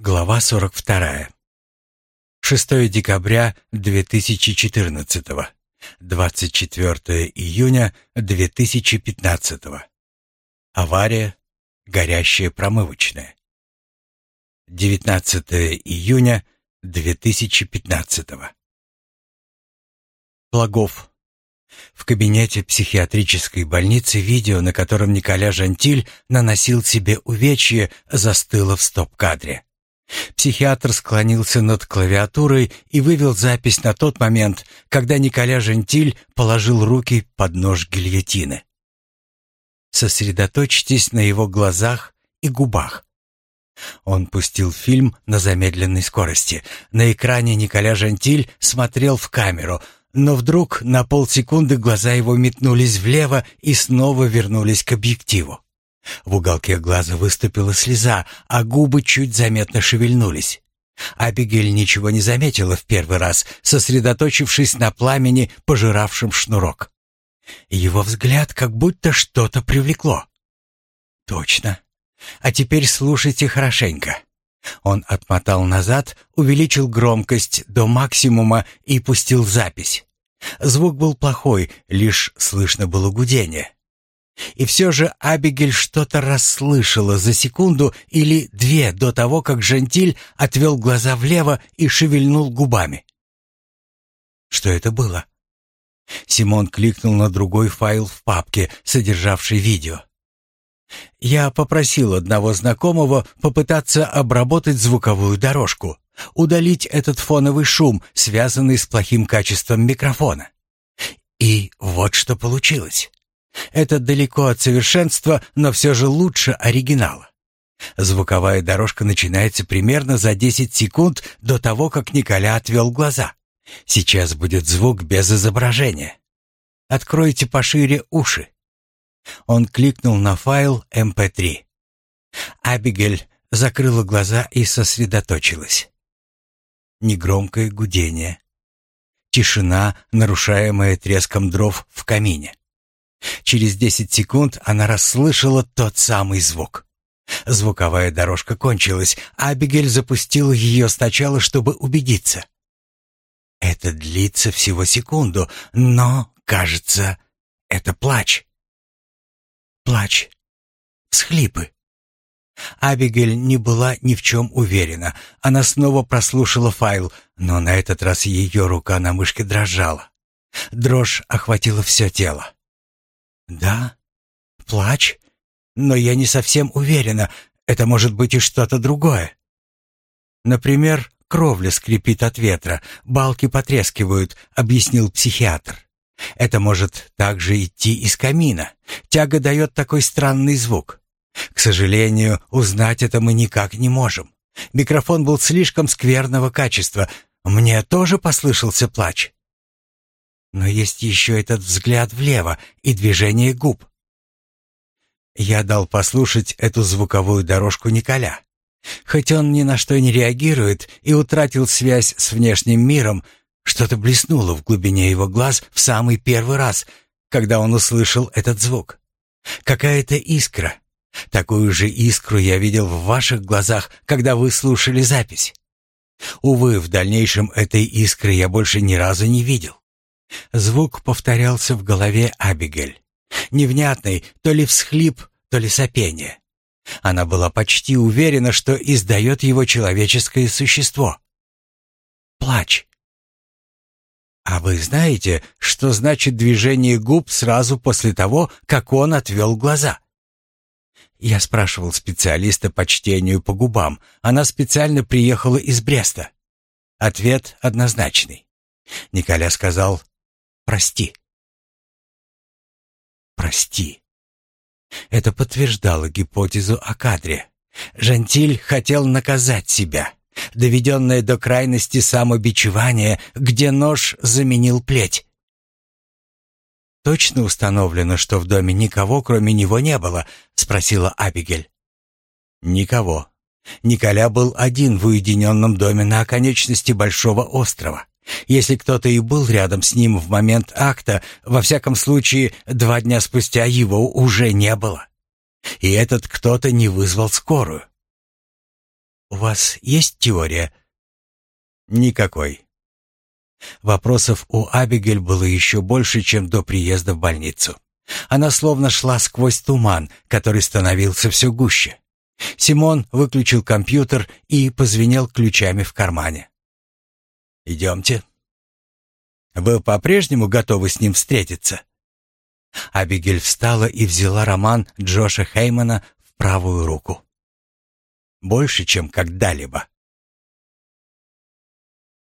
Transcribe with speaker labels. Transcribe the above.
Speaker 1: Глава 42. 6 декабря 2014. 24 июня 2015. Авария. Горящая промывочная. 19 июня 2015. Благов. В кабинете психиатрической больницы видео, на котором Николя Жантиль наносил себе увечье, застыло в стоп-кадре. Психиатр склонился над клавиатурой и вывел запись на тот момент, когда Николя Жентиль положил руки под нож гильотины. Сосредоточьтесь на его глазах и губах. Он пустил фильм на замедленной скорости. На экране Николя Жентиль смотрел в камеру, но вдруг на полсекунды глаза его метнулись влево и снова вернулись к объективу. В уголке глаза выступила слеза, а губы чуть заметно шевельнулись. Абигель ничего не заметила в первый раз, сосредоточившись на пламени, пожиравшем шнурок. Его взгляд как будто что-то привлекло. Точно. А теперь слушайте хорошенько. Он отмотал назад, увеличил громкость до максимума и пустил запись. Звук был плохой, лишь слышно было гудение. И все же Абигель что-то расслышала за секунду или две до того, как Жентиль отвел глаза влево и шевельнул губами. Что это было? Симон кликнул на другой файл в папке, содержавший видео. Я попросил одного знакомого попытаться обработать звуковую дорожку, удалить этот фоновый шум, связанный с плохим качеством микрофона. И вот что получилось. Это далеко от совершенства, но все же лучше оригинала. Звуковая дорожка начинается примерно за 10 секунд до того, как Николя отвел глаза. Сейчас будет звук без изображения. Откройте пошире уши. Он кликнул на файл MP3. Эм Абигель закрыла глаза и сосредоточилась. Негромкое гудение. Тишина, нарушаемая треском дров в камине. Через десять секунд она расслышала тот самый звук. Звуковая дорожка кончилась, а Абигель запустила ее сначала, чтобы убедиться. Это длится всего секунду, но, кажется, это плач. Плач. Всхлипы. Абигель не была ни в чем уверена. Она снова прослушала файл, но на этот раз ее рука на мышке дрожала. Дрожь охватила все тело. «Да, плач, но я не совсем уверена, это может быть и что-то другое. Например, кровля скрипит от ветра, балки потрескивают», — объяснил психиатр. «Это может также идти из камина. Тяга дает такой странный звук. К сожалению, узнать это мы никак не можем. Микрофон был слишком скверного качества. Мне тоже послышался плач. Но есть еще этот взгляд влево и движение губ. Я дал послушать эту звуковую дорожку Николя. Хоть он ни на что не реагирует и утратил связь с внешним миром, что-то блеснуло в глубине его глаз в самый первый раз, когда он услышал этот звук. Какая-то искра. Такую же искру я видел в ваших глазах, когда вы слушали запись. Увы, в дальнейшем этой искры я больше ни разу не видел. Звук повторялся в голове Абигель. Невнятный, то ли всхлип, то ли сопение. Она была почти уверена, что издает его человеческое существо. Плач. А вы знаете, что значит движение губ сразу после того, как он отвел глаза? Я спрашивал специалиста по чтению по губам. Она специально приехала из Бреста. Ответ однозначный. Николя сказал Прости. Прости. Это подтверждало гипотезу о кадре. Жантиль хотел наказать себя. Доведенное до крайности самобичевание, где нож заменил плеть. «Точно установлено, что в доме никого, кроме него, не было?» — спросила Абигель. «Никого. Николя был один в уединенном доме на оконечности большого острова. Если кто-то и был рядом с ним в момент акта, во всяком случае, два дня спустя его уже не было. И этот кто-то не вызвал скорую. у вас есть теория?»
Speaker 2: «Никакой».
Speaker 1: Вопросов у Абигель было еще больше, чем до приезда в больницу. Она словно шла сквозь туман, который становился все гуще. Симон выключил компьютер и позвенел ключами в кармане. «Идемте». «Вы по-прежнему готовы с ним встретиться?» Абигель встала и взяла роман Джоша Хеймана в правую руку. «Больше, чем когда-либо».